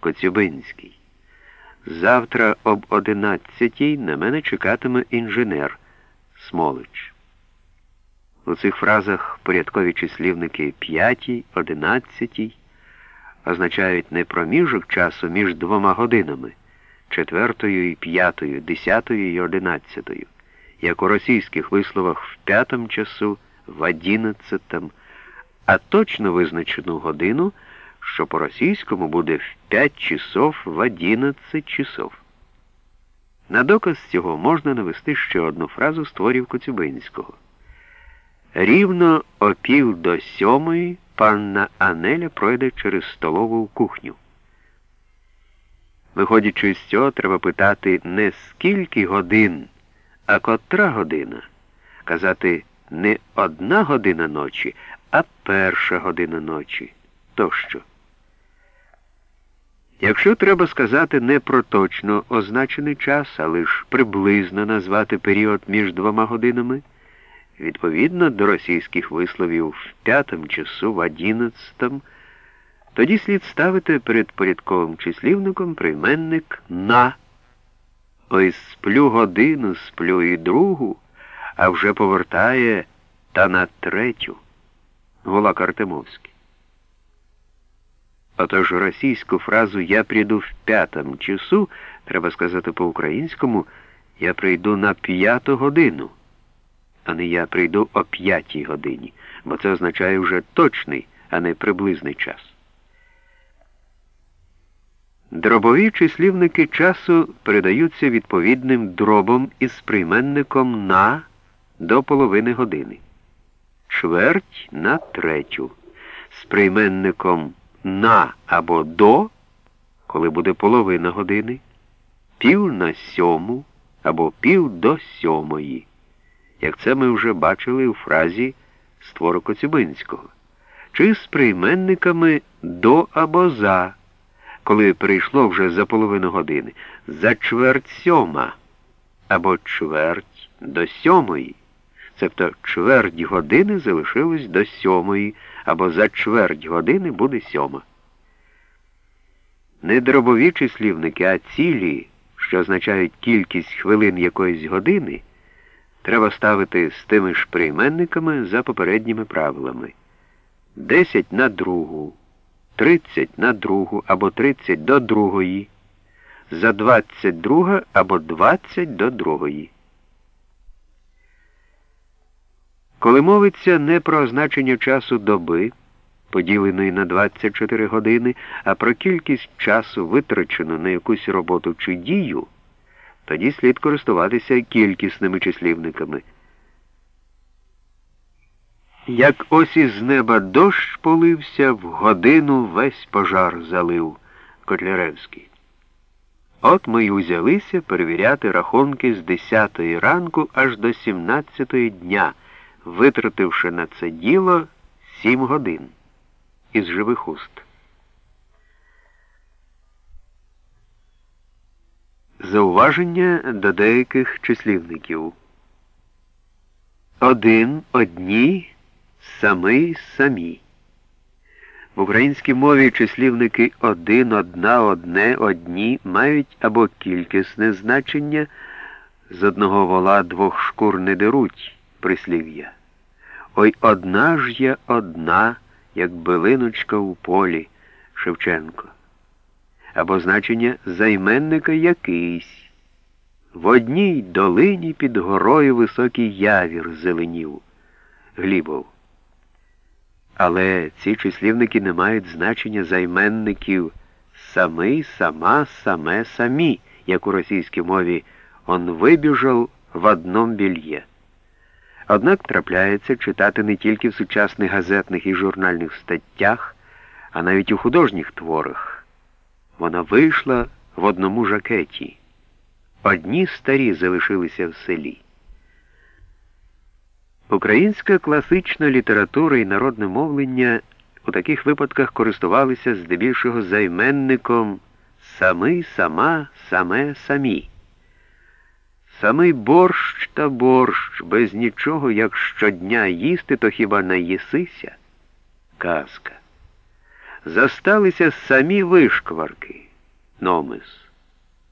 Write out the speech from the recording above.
Коцюбинський. Завтра об одинадцятій на мене чекатиме інженер Смолич. У цих фразах порядкові числівники п'ятій, одинадцятій означають не проміжок часу між двома годинами четвертою і п'ятою, десятою і одинадцятою, як у російських висловах в п'ятому часу, в одинадцятому, а точно визначену годину, що по-російському буде в 5 часов в 11 часов. На доказ цього можна навести ще одну фразу з творів Коцюбинського. Рівно о пів до сьомої панна Анеля пройде через столову кухню. Виходячи з цього, треба питати не скільки годин, а котра година. Казати не одна година ночі, а перша година ночі тощо. Якщо треба сказати не про точно означений час, а лише приблизно назвати період між двома годинами, відповідно до російських висловів в п'ятому часу, в одинадцятому, тоді слід ставити перед порядковим числівником прийменник на. Ось сплю годину, сплю і другу, а вже повертає та на третю. Гулак Артемовський. Отож російську фразу Я прийду в п'ятому часу, треба сказати по-українському, я прийду на п'яту годину, а не я прийду о п'ятій годині, бо це означає вже точний, а не приблизний час. Дробові числівники часу передаються відповідним дробом із прийменником на до половини години, чверть на третю, з прийменником на або до, коли буде половина години, пів на сьому або пів до сьомої, як це ми вже бачили у фразі створу Коцюбинського, чи з прийменниками до або за коли прийшло вже за половину години, за чверть сьома або чверть до сьомої, цебто чверть години залишилось до сьомої, або за чверть години буде сьома. Не дробові числівники, а цілі, що означають кількість хвилин якоїсь години, треба ставити з тими ж прийменниками за попередніми правилами. Десять на другу. 30 на другу або 30 до другої, за 22 або 20 до другої. Коли мовиться не про означення часу доби, поділеної на 24 години, а про кількість часу, витрачену на якусь роботу чи дію, тоді слід користуватися кількісними числівниками. Як ось із неба дощ полився, в годину весь пожар залив Котляревський. От ми й узялися перевіряти рахунки з 10 ранку аж до 17 дня, витративши на це діло 7 годин із живих уст. Зауваження до деяких числівників. Один, одні самий самі. В українській мові числівники один, одна, одне, одні мають або кількісне значення, з одного вола двох шкур не деруть, прислів'я. Ой одна ж я одна, як билиночка у полі Шевченко. Або значення займенника якийсь. В одній долині під горою високий явір зеленів. Глібов. Але ці числівники не мають значення займенників самий, сама, саме, самі, як у російській мові он вибіжав в одном бельє. Однак трапляється читати не тільки в сучасних газетних і журнальних статтях, а навіть у художніх творах. Вона вийшла в одному жакеті. Одні старі залишилися в селі. Українська класична література і народне мовлення у таких випадках користувалися здебільшого займенником самий, сама, саме, самі. Самий борщ та борщ, без нічого, як щодня їсти, то хіба наїсися? Казка. Засталися самі вишкварки, номес.